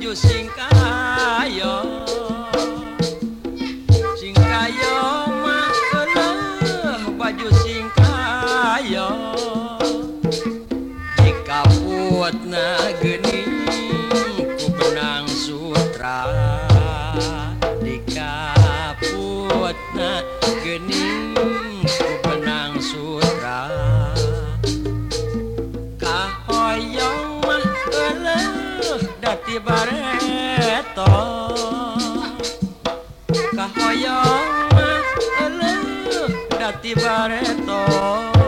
banjur sing kaya sing kaya makelah baju sing kaya. Dikaputna geni ku benang sutra. Dikaputna geni jati bareto. Kahoyong eh, eh, elu jati bareto.